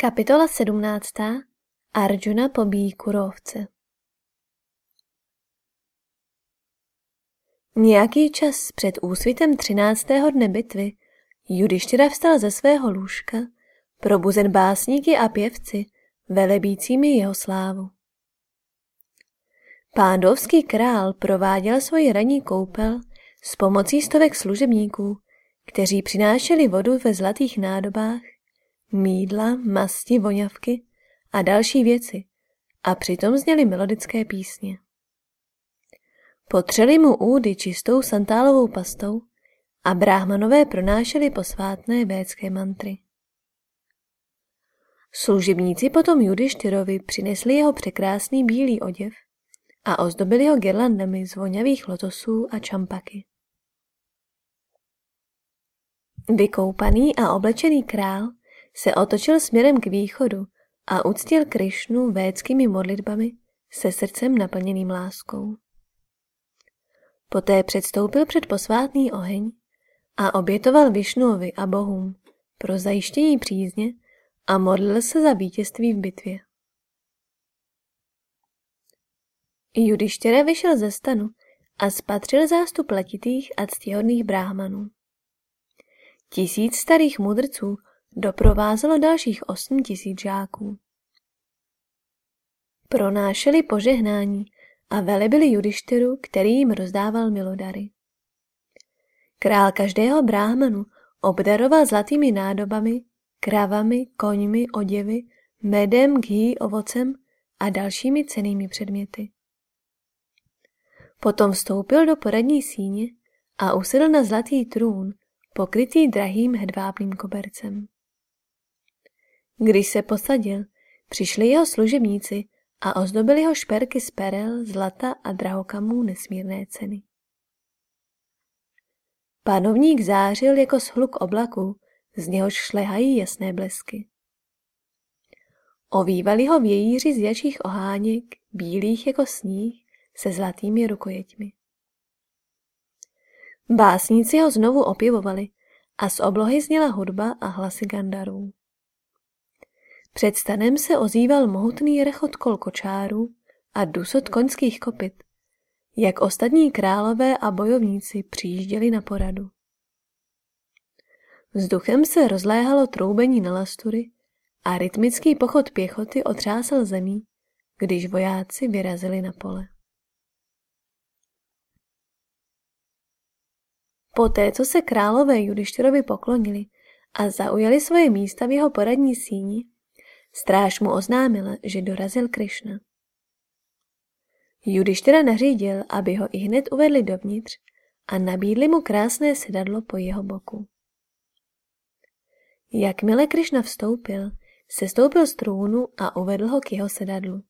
Kapitola 17. Arjuna pobíjí kurovce Nějaký čas před úsvitem třináctého dne bitvy Judištěra vstal ze svého lůžka, probuzen básníky a pěvci, velebícími jeho slávu. Pándovský král prováděl svoji ranní koupel s pomocí stovek služebníků, kteří přinášeli vodu ve zlatých nádobách mídla, masti, voňavky a další věci a přitom zněly melodické písně. Potřeli mu údy čistou santálovou pastou a bráhmanové pronášeli posvátné védské mantry. Služebníci potom Judištyrovi přinesli jeho překrásný bílý oděv a ozdobili ho girlandami z voňavých lotosů a čampaky. Vykoupaný a oblečený král se otočil směrem k východu a uctil Krišnu védskými modlitbami se srdcem naplněným láskou. Poté předstoupil před posvátný oheň a obětoval Višnuovi a bohům pro zajištění přízně a modlil se za vítězství v bitvě. Judištěra vyšel ze stanu a spatřil zástup letitých a ctihodných bráhmanů. Tisíc starých mudrců doprovázelo dalších osm tisíc žáků. Pronášeli požehnání a velebili judištyru, který jim rozdával milodary. Král každého bráhmanu obdaroval zlatými nádobami, kravami, koňmi, oděvy, medem, ghee, ovocem a dalšími cenými předměty. Potom vstoupil do poradní síně a usedl na zlatý trůn, pokrytý drahým hedvábným kobercem. Když se posadil, přišli jeho služebníci a ozdobili ho šperky z perel, zlata a drahokamů nesmírné ceny. Panovník zářil jako shluk oblaku, z něhož šlehají jasné blesky. Ovývali ho vějíři z jačích oháněk, bílých jako sníh, se zlatými rukojeťmi. Básníci ho znovu opěvovali a z oblohy zněla hudba a hlasy gandarů. Před stanem se ozýval mohutný rechot kol kočárů a dusot koňských kopit, jak ostatní králové a bojovníci přijížděli na poradu. Vzduchem se rozléhalo troubení na lastury a rytmický pochod pěchoty otřásal zemí, když vojáci vyrazili na pole. Poté, co se králové Judištyrovi poklonili a zaujali svoje místa v jeho poradní síni, Stráž mu oznámila, že dorazil Krišna. Judištěra nařídil, aby ho i hned uvedli dovnitř a nabídli mu krásné sedadlo po jeho boku. Jakmile Krišna vstoupil, sestoupil z trůnu a uvedl ho k jeho sedadlu.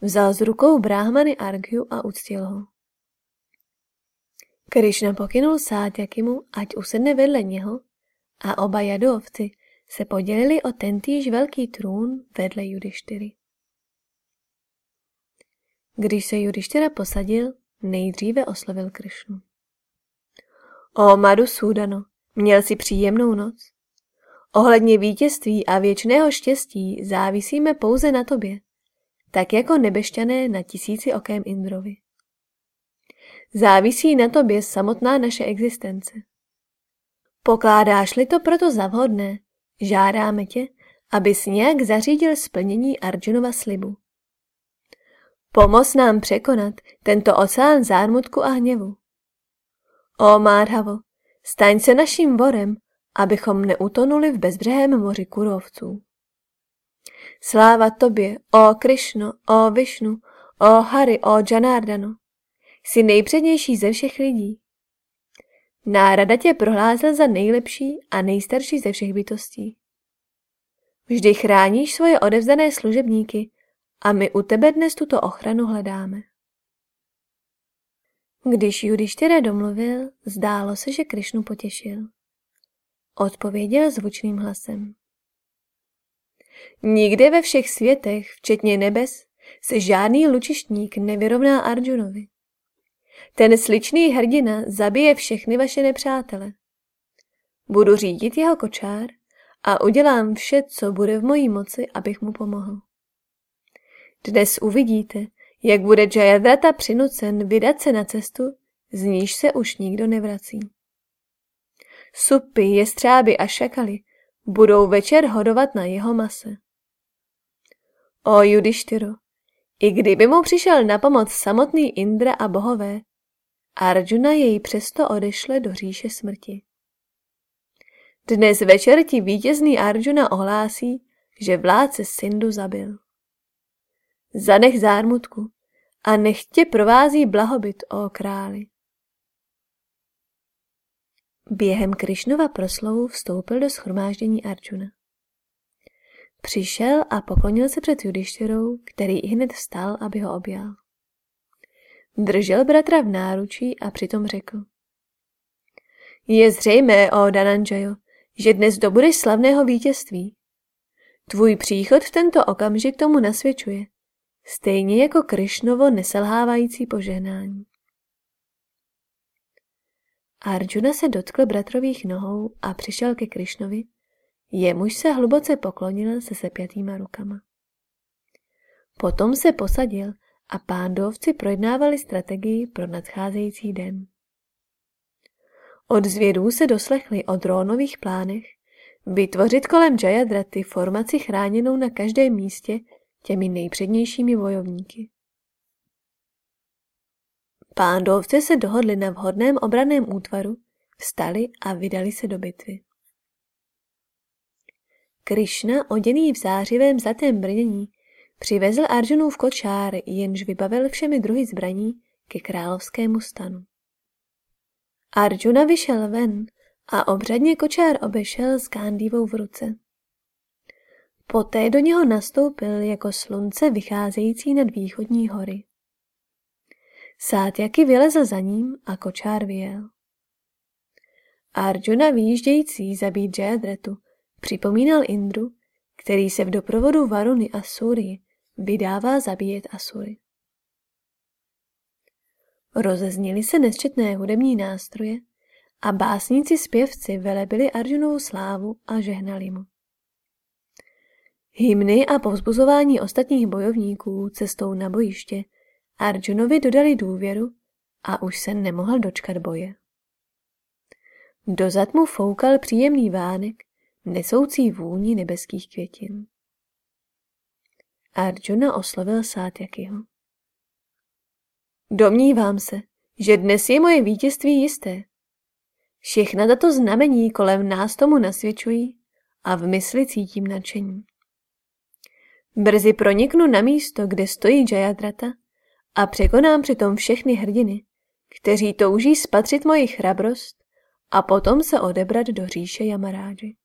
Vzal z rukou bráhmany Argyu a uctil ho. Krišna pokynul Sátyakimu, ať usedne vedle něho a oba jadovci se podělili o tentýž velký trůn vedle Judištyry. Když se Judištyra posadil, nejdříve oslovil Krišnu. O Madu Sudano, měl si příjemnou noc. Ohledně vítězství a věčného štěstí závisíme pouze na tobě, tak jako nebešťané na tisíci okem Indrovi. Závisí na tobě samotná naše existence. Pokládáš-li to proto za vhodné, Žádáme tě, abys nějak zařídil splnění Arjunova slibu. Pomoz nám překonat tento oceán zármutku a hněvu. O Mádhavo, staň se naším vorem, abychom neutonuli v bezbřehém moři kurovců. Sláva tobě, o Krišno, o Višnu, o Hari, o Janardano. Jsi nejpřednější ze všech lidí. Nárada tě prohlásil za nejlepší a nejstarší ze všech bytostí. Vždy chráníš svoje odevzdané služebníky a my u tebe dnes tuto ochranu hledáme. Když Judištěra domluvil, zdálo se, že Krišnu potěšil. Odpověděl zvučným hlasem. Nikde ve všech světech, včetně nebes, se žádný lučištník nevyrovná Arjunovi. Ten sličný hrdina zabije všechny vaše nepřátele. Budu řídit jeho kočár a udělám vše, co bude v mojí moci, abych mu pomohl. Dnes uvidíte, jak bude Jayadrata přinucen vydat se na cestu, z níž se už nikdo nevrací. Supy, jestřáby a šakaly budou večer hodovat na jeho mase. O Judištyro, i kdyby mu přišel na pomoc samotný Indra a bohové, Arjuna jej přesto odešle do říše smrti. Dnes večer ti vítězný Arjuna ohlásí, že vládce Sindu zabil. Zanech zármutku a nech tě provází blahobyt, o králi. Během Krišnova proslovu vstoupil do schromáždění Arjuna. Přišel a poklonil se před Judištěrou, který i hned vstal, aby ho objal. Držel bratra v náručí a přitom řekl. Je zřejmé, o Dananjayo, že dnes dobudeš slavného vítězství. Tvůj příchod v tento okamžik tomu nasvědčuje, stejně jako Krišnovo neselhávající požehnání. Arjuna se dotkl bratrových nohou a přišel ke Krišnovi, jemuž se hluboce poklonil se sepjatýma rukama. Potom se posadil a pándovci projednávali strategii pro nadcházející den. Od zvědů se doslechli o drónových plánech vytvořit kolem Jayadraty formaci chráněnou na každém místě těmi nejpřednějšími bojovníky. Pándovci se dohodli na vhodném obraném útvaru, vstali a vydali se do bitvy. Krišna, oděný v zářivém zlatém brnění, přivezl Arjunův kočár, jenž vybavil všemi druhy zbraní ke královskému stanu. Arjuna vyšel ven a obřadně kočár obešel s Gándivou v ruce. Poté do něho nastoupil jako slunce vycházející nad východní hory. Sátjaky vylezl za ním a kočár vyjel. Arjuna výjíždějící zabít Jayadretu připomínal Indru, který se v doprovodu Varuny a Suri vydává zabíjet Asury. Rozezněly se nesčetné hudební nástroje a básníci zpěvci velebili Arjunovu slávu a žehnali mu. Hymny a povzbuzování ostatních bojovníků cestou na bojiště Arjunovi dodali důvěru a už se nemohl dočkat boje. Dozad mu foukal příjemný vánek, nesoucí vůni nebeských květin. Arjuna oslovil Sátyakiho. Domnívám se, že dnes je moje vítězství jisté. Všechna tato znamení kolem nás tomu nasvědčují a v mysli cítím nadšení. Brzy proniknu na místo, kde stojí Jayadrata a překonám přitom všechny hrdiny, kteří touží spatřit moji chrabrost a potom se odebrat do říše Yamaráži.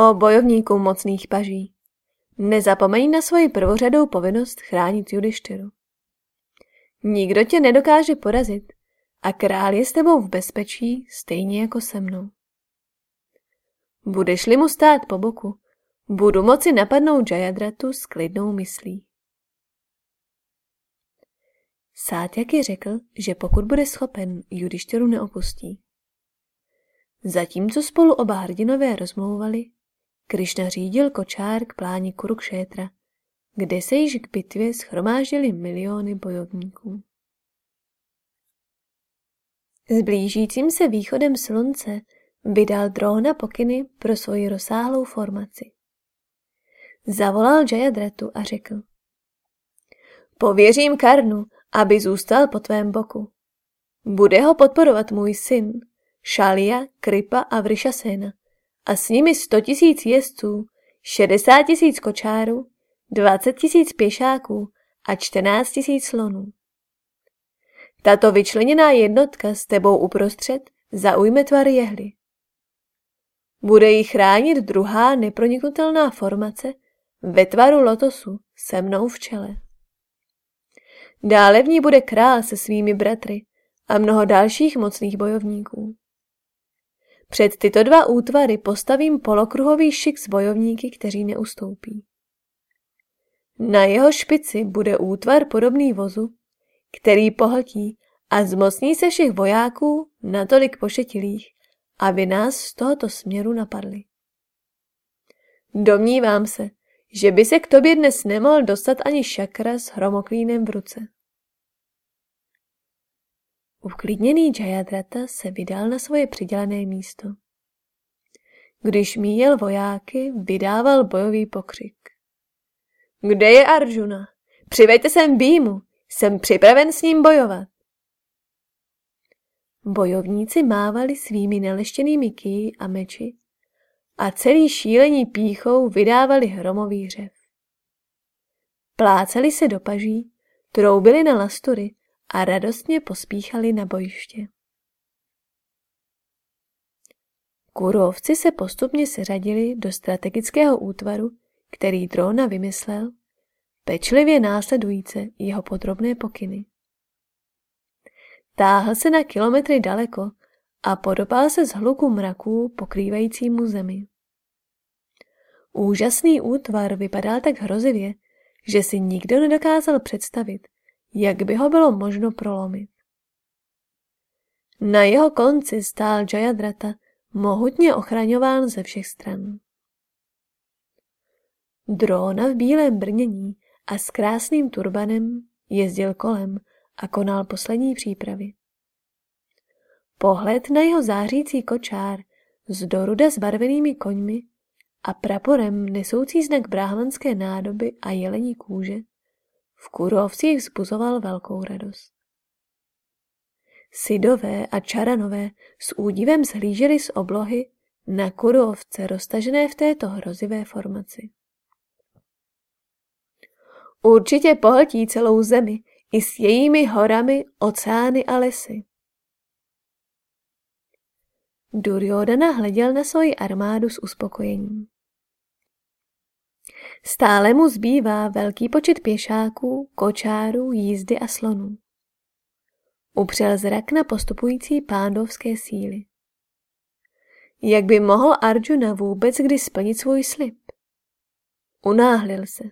O bojovníků mocných paží, nezapomeň na svoji prvořadou povinnost chránit Judištyru. Nikdo tě nedokáže porazit a král je s tebou v bezpečí stejně jako se mnou. Budeš-li mu stát po boku, budu moci napadnout Jayadratu s klidnou myslí. Sátjaky řekl, že pokud bude schopen, Judištěru neopustí. Zatímco spolu oba hrdinové rozmlouvali, Krišna řídil kočár k pláni Kurukšétra, kde se již k bitvě schromáždili miliony bojovníků. S blížícím se východem slunce vydal Drona pokyny pro svoji rozsáhlou formaci. Zavolal Jayadratu a řekl. Pověřím Karnu, aby zůstal po tvém boku. Bude ho podporovat můj syn, Šalia, Kripa a Vrishasena a s nimi sto tisíc jezdců, šedesát tisíc kočárů, dvacet tisíc pěšáků a čtrnáct tisíc slonů. Tato vyčleněná jednotka s tebou uprostřed zaujme tvar jehly. Bude jí chránit druhá neproniknutelná formace ve tvaru lotosu se mnou v čele. Dále v ní bude král se svými bratry a mnoho dalších mocných bojovníků. Před tyto dva útvary postavím polokruhový šik s bojovníky, kteří neustoupí. Na jeho špici bude útvar podobný vozu, který pohltí a zmocní se všech vojáků natolik pošetilých, aby nás z tohoto směru napadli. Domnívám se, že by se k tobě dnes nemohl dostat ani šakra s hromoklínem v ruce. Uklidněný Jayadrata se vydal na svoje přidělené místo. Když míjel vojáky, vydával bojový pokřik. Kde je Arjuna? Přivejte sem Bímu, jsem připraven s ním bojovat. Bojovníci mávali svými neleštěnými kýji a meči a celý šílení píchou vydávali hromový řev. Plácali se do paží, troubili na lastury a radostně pospíchali na bojiště. Kurovci se postupně seřadili do strategického útvaru, který Drona vymyslel, pečlivě následujíce jeho podrobné pokyny. Táhl se na kilometry daleko a podobal se z hluku mraků pokrývajícímu zemi. Úžasný útvar vypadal tak hrozivě, že si nikdo nedokázal představit, jak by ho bylo možno prolomit. Na jeho konci stál Jayadrata, mohutně ochraňován ze všech stran. Drona v bílém brnění a s krásným turbanem jezdil kolem a konal poslední přípravy. Pohled na jeho zářící kočár s doruda zbarvenými koňmi a praporem nesoucí znak bráhmanské nádoby a jelení kůže v kurovcích zbuzoval velkou radost. Sidové a čaranové s údivem zhlíželi z oblohy na kurovce roztažené v této hrozivé formaci. Určitě pohltí celou zemi i s jejími horami, oceány a lesy. Duryodhana hleděl na svoji armádu s uspokojením. Stále mu zbývá velký počet pěšáků, kočárů, jízdy a slonů. Upřel zrak na postupující pándovské síly. Jak by mohl Arjuna vůbec kdy splnit svůj slib? Unáhlil se.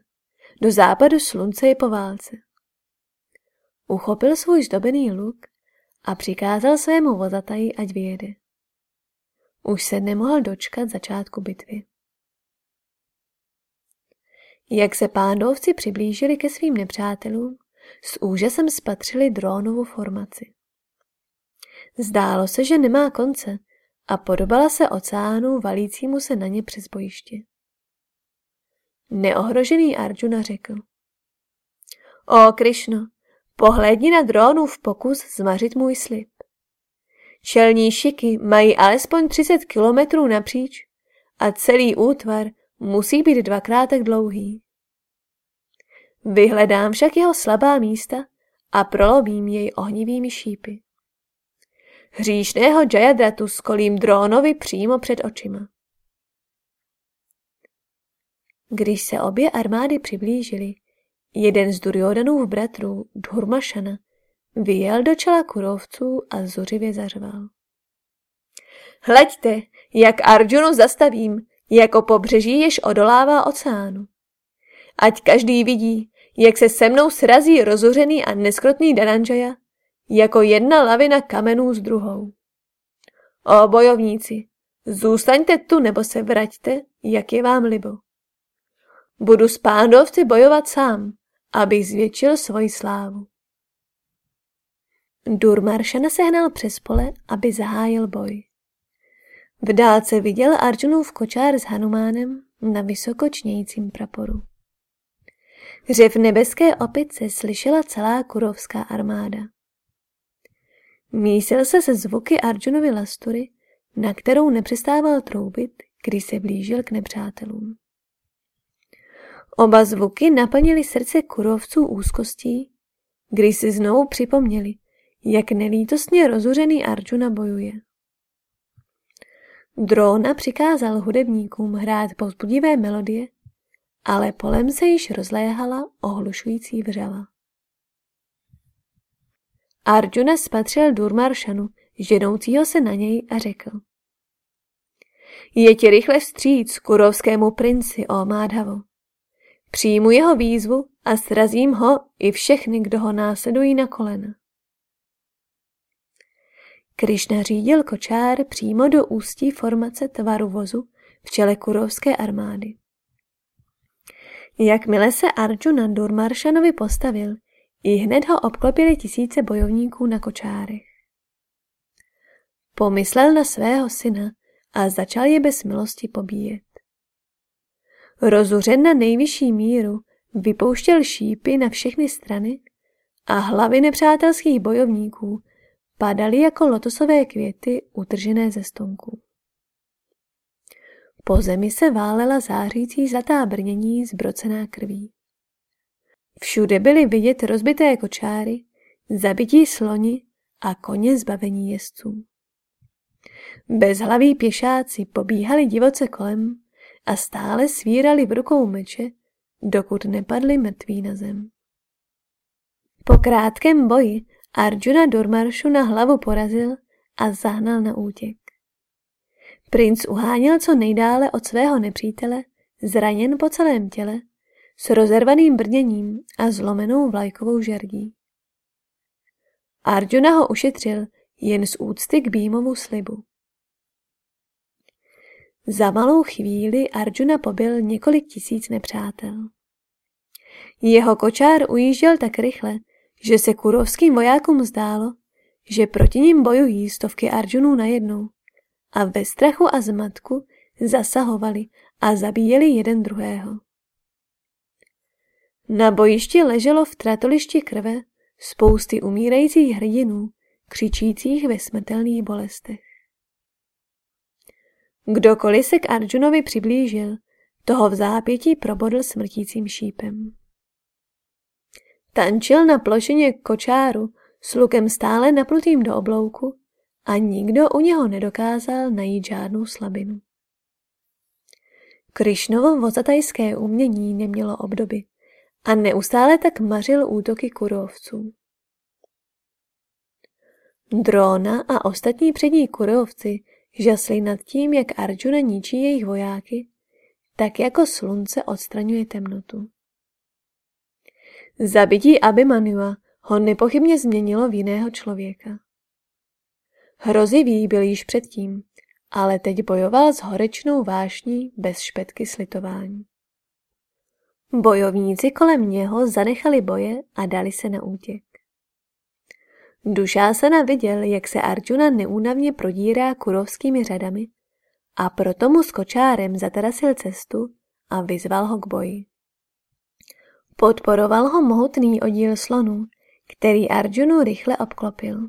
Do západu slunce je po válce. Uchopil svůj zdobený luk a přikázal svému vozataji, ať vyjede. Už se nemohl dočkat začátku bitvy. Jak se pándovci přiblížili ke svým nepřátelům, s úžasem spatřili drónovu formaci. Zdálo se, že nemá konce a podobala se oceánu valícímu se na ně přes bojiště. Neohrožený Arjuna řekl. O Krišno, pohlédni na drónův pokus zmařit můj slib. Čelní šiky mají alespoň 30 kilometrů napříč a celý útvar musí být dvakrát tak dlouhý. Vyhledám však jeho slabá místa a prolobím jej ohnivými šípy. Hříšného Jayadratu skolím drónovi přímo před očima. Když se obě armády přiblížily, jeden z Duryodanův bratrů, Dhurmašana, vyjel do čela kurovců a zuřivě zařval. Hleďte, jak Arjunu zastavím, jako pobřeží, jež odolává oceánu. Ať každý vidí, jak se se mnou srazí rozuřený a neskrotný Dananjaya, jako jedna lavina kamenů s druhou. O bojovníci, zůstaňte tu nebo se vraťte, jak je vám libo. Budu s pándovci bojovat sám, abych zvětšil svoji slávu. Durmaršana sehnal přes pole, aby zahájil boj. V dálce viděl Arjunův kočár s Hanumánem na vysokočnějícím praporu. Řev nebeské opice slyšela celá kurovská armáda. Mísil se se zvuky Arjunovy lastury, na kterou nepřestával troubit, když se blížil k nepřátelům. Oba zvuky naplnili srdce kurovců úzkostí, když si znovu připomněli, jak nelítostně rozuřený Arjuna bojuje. Drona přikázal hudebníkům hrát povzbudivé melodie, ale polem se již rozléhala ohlušující vřela. Arjuna spatřil Durmaršanu, ženoucího se na něj a řekl. Je ti rychle vstříc kurovskému princi, o Mádhavo. Přijmu jeho výzvu a srazím ho i všechny, kdo ho následují na kolena. Krišna řídil kočár přímo do ústí formace tvaru vozu v čele kurovské armády. Jakmile se Arjuna Durmaršanovi postavil, i hned ho obklopili tisíce bojovníků na kočárech. Pomyslel na svého syna a začal je bez milosti pobíjet. Rozuřen na nejvyšší míru vypouštěl šípy na všechny strany a hlavy nepřátelských bojovníků padaly jako lotosové květy utržené ze stonků. Po zemi se válela zářící zlatá brnění zbrocená krví. Všude byly vidět rozbité kočáry, zabití sloni a koně zbavení jezdců. Bezhlaví pěšáci pobíhali divoce kolem a stále svírali v rukou meče, dokud nepadli mrtví na zem. Po krátkém boji Arjuna Durmaršu na hlavu porazil a zahnal na útěk. Princ uháněl co nejdále od svého nepřítele, zraněn po celém těle, s rozervaným brněním a zlomenou vlajkovou žerdí. Arjuna ho ušetřil jen z úcty k Bímovu slibu. Za malou chvíli Arjuna pobil několik tisíc nepřátel. Jeho kočár ujížděl tak rychle, že se kurovským vojákům zdálo, že proti ním bojují stovky Arjunů najednou a ve strachu a zmatku zasahovali a zabíjeli jeden druhého. Na bojišti leželo v tratolišti krve spousty umírajících hrdinů, křičících ve smrtelných bolestech. Kdokoliv se k Arjunovi přiblížil, toho v zápětí probodl smrtícím šípem. Tančil na plošině kočáru s lukem stále naplutým do oblouku a nikdo u něho nedokázal najít žádnou slabinu. Krišnovo vozatajské umění nemělo obdoby a neustále tak mařil útoky kurovců. Drona a ostatní přední kurovci žasli nad tím, jak Arjuna ničí jejich vojáky, tak jako slunce odstraňuje temnotu. Zabití Abimanua ho nepochybně změnilo v jiného člověka. Hrozivý byl již předtím, ale teď bojoval s horečnou vášní bez špetky slitování. Bojovníci kolem něho zanechali boje a dali se na útěk. Dušásana viděl, jak se Arjuna neúnavně prodírá kurovskými řadami a proto mu s kočárem zatarasil cestu a vyzval ho k boji. Podporoval ho mohutný oddíl slonů, který Arjunu rychle obklopil.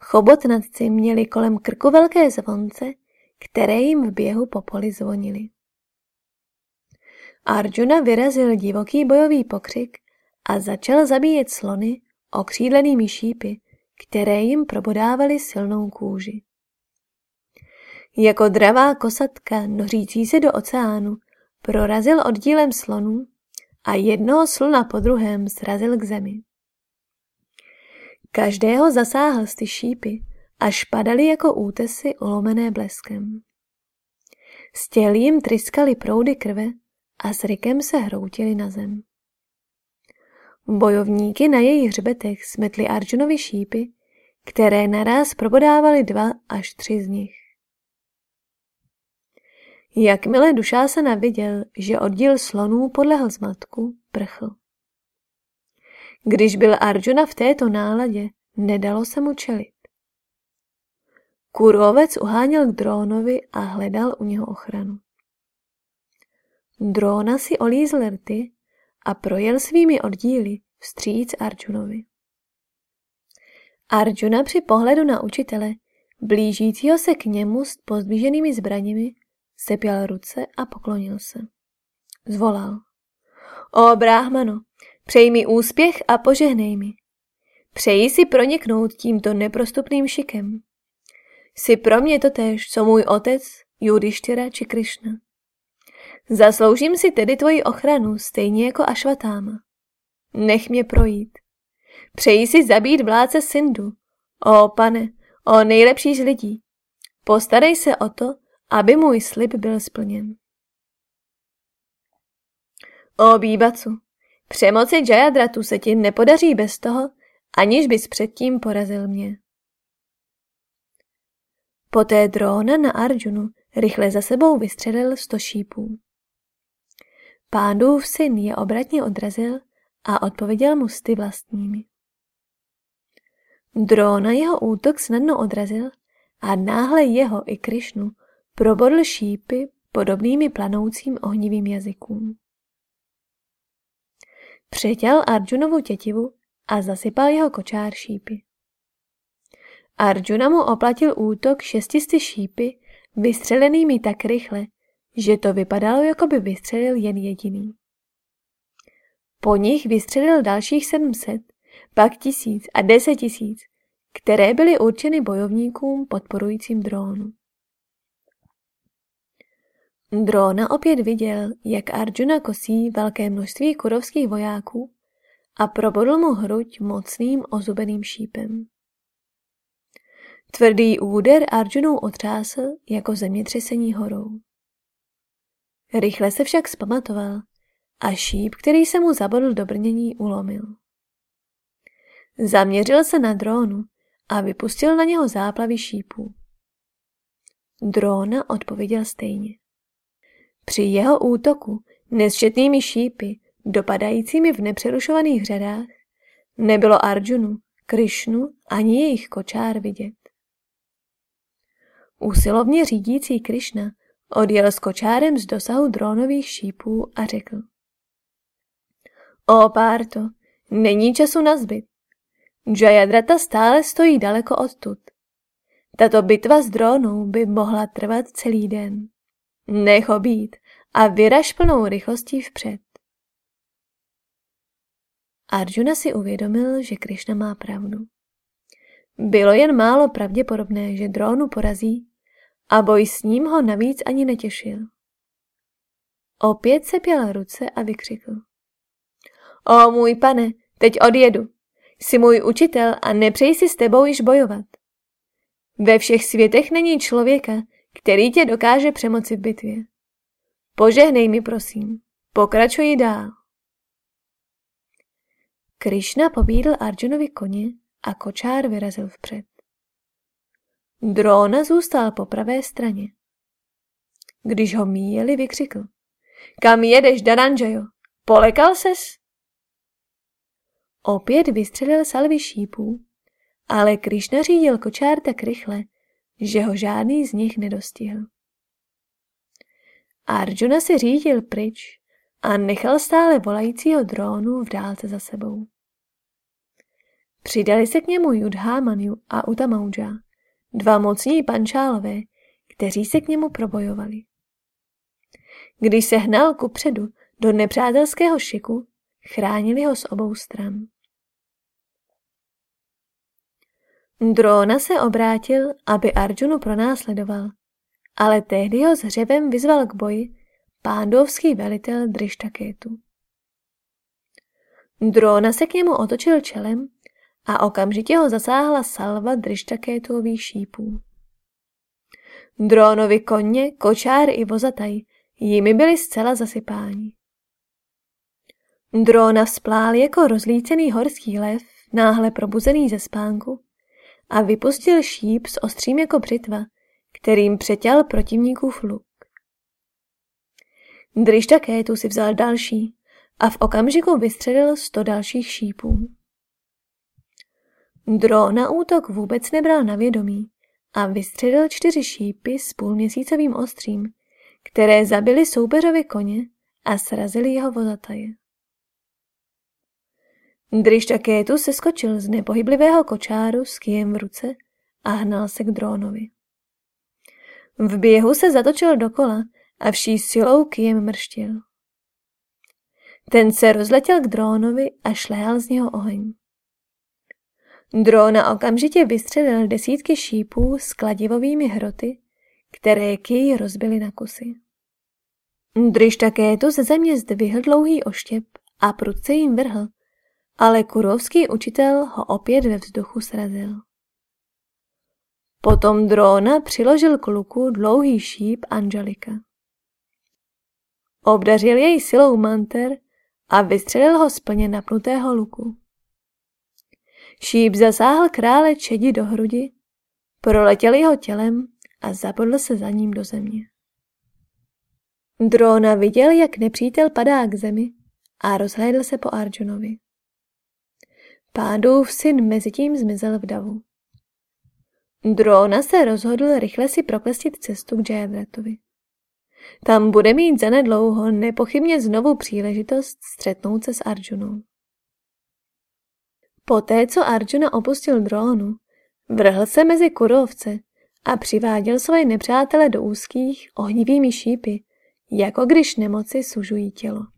Chobotnatci měli kolem krku velké zvonce, které jim v běhu po poli zvonily. Arjuna vyrazil divoký bojový pokřik a začal zabíjet slony okřídlenými šípy, které jim probodávaly silnou kůži. Jako dravá kosatka nořící se do oceánu prorazil oddílem slonů a jednoho slona po druhém srazil k zemi. Každého zasáhl z ty šípy, až padaly jako útesy ulomené bleskem. Těl jim tryskaly proudy krve a s rykem se hroutili na zem. Bojovníky na jejich hřbetech smetli Arjunovi šípy, které naraz probodávaly dva až tři z nich. Jakmile Dušásana viděl, že oddíl slonů podlehl zmatku, prchl. Když byl Arjuna v této náladě, nedalo se mu čelit. Kurovec uháněl k drónovi a hledal u něho ochranu. Dróna si olízl rty a projel svými oddíly vstříc Arjunovi. Arjuna při pohledu na učitele, blížícího se k němu s pozdviženými zbraněmi, sepěl ruce a poklonil se. Zvolal. O bráhmano, přeji mi úspěch a požehnej mi. Přeji si proniknout tímto neprostupným šikem. Jsi pro mě totéž, co můj otec, Judištěra či Krišna. Zasloužím si tedy tvoji ochranu, stejně jako Ašvatáma. Nech mě projít. Přeji si zabít vládce Sindu. O pane, o nejlepší z lidí. Postarej se o to, aby můj slib byl splněn. O Bíbacu, přemoci Jayadratu se ti nepodaří bez toho, aniž bys předtím porazil mě. Poté dróna na Arjunu rychle za sebou vystřelil sto šípů. Pándův syn je obratně odrazil a odpověděl mu sty vlastními. Drona jeho útok snadno odrazil a náhle jeho i Krišnu probodl šípy podobnými planoucím ohnivým jazykům. Přetěl Arjunovu tětivu a zasypal jeho kočár šípy. Arjuna mu oplatil útok šestisty šípy, vystřelenými tak rychle, že to vypadalo, jako by vystřelil jen jediný. Po nich vystřelil dalších sedmset, pak tisíc a deset tisíc, které byly určeny bojovníkům podporujícím drónu. Drona opět viděl, jak Arjuna kosí velké množství kurovských vojáků a probodl mu hruď mocným ozubeným šípem. Tvrdý úder Arjunou otřásl jako zemětřesení horou. Rychle se však zpamatoval a šíp, který se mu zabodl do brnění, ulomil. Zaměřil se na drónu a vypustil na něho záplavy šípů. Dróna odpověděl stejně. Při jeho útoku nesčetnými šípy, dopadajícími v nepřerušovaných řadách, nebylo Arjunu, Krišnu ani jejich kočár vidět. Úsilovně řídící Krišna odjel s kočárem z dosahu drónových šípů a řekl. O Párto, není času na zbyt. Jayadrata stále stojí daleko odtud. Tato bitva s drónou by mohla trvat celý den. Nech ho být a vyraž plnou rychlostí vpřed. Arjuna si uvědomil, že Krišna má pravdu. Bylo jen málo pravděpodobné, že drónu porazí a boj s ním ho navíc ani netěšil. Opět se pěl ruce a vykřikl. O můj pane, teď odjedu. Jsi můj učitel a nepřeji si s tebou již bojovat. Ve všech světech není člověka, který tě dokáže přemoci v bitvě. Požehnej mi, prosím. Pokračuji dál. Krišna pobídl Arjunovi koně a kočár vyrazil vpřed. Drona zůstal po pravé straně. Když ho míjeli, vykřikl. Kam jedeš, Daranjayo? Polekal ses? Opět vystřelil salvy šípů, ale Krišna řídil kočár tak rychle, že ho žádný z nich nedostihl. Arjuna se řídil pryč a nechal stále volajícího drónu v dálce za sebou. Přidali se k němu Judhámanu a Utamauja, dva mocní pančálové, kteří se k němu probojovali. Když se hnal ku předu do nepřátelského šiku, chránili ho z obou stran. Drona se obrátil, aby Arjunu pronásledoval, ale tehdy ho s hřebem vyzval k boji pándovský velitel Drištakétu. Drona se k němu otočil čelem a okamžitě ho zasáhla salva Drištakétových šípů. Drónovi koně, kočár i vozataj jimi byli zcela zasypáni. Drona vzplál jako rozlícený horský lev, náhle probuzený ze spánku a vypustil šíp s ostrým jako břitva, kterým přetěl protivníkův luk. Drištakétu si vzal další a v okamžiku vystřelil sto dalších šípů. Dro na útok vůbec nebral na vědomí a vystřelil čtyři šípy s půlměsícovým ostřím, které zabili soupeřovi koně a srazili jeho vozataje. Drištakétu se skočil z nepohyblivého kočáru s kijem v ruce a hnal se k drónovi. V běhu se zatočil dokola a vší silou kijem mrštil. Ten se rozletěl k drónovi a šléhal z něho oheň. Drona okamžitě vystřelil desítky šípů s kladivovými hroty, které kij rozbily na kusy. Drištakétu ze země zdvihl dlouhý oštěp a prudce jim vrhl, ale kurovský učitel ho opět ve vzduchu srazil. Potom drona přiložil k luku dlouhý šíp Angelika. Obdařil jej silou manter a vystřelil ho z plně napnutého luku. Šíp zasáhl krále Čedi do hrudi, proletěl jeho tělem a zabodl se za ním do země. Drona viděl, jak nepřítel padá k zemi a rozhlédl se po Arjunovi. Pádův syn mezitím zmizel v davu. Drona se rozhodl rychle si proklestit cestu k Jayavratovi. Tam bude mít zanedlouho nepochybně znovu příležitost střetnout se s Arjunou. Poté, co Arjuna opustil drónu, vrhl se mezi kurovce a přiváděl svoje nepřátele do úzkých, ohnivými šípy, jako když nemoci sužují tělo.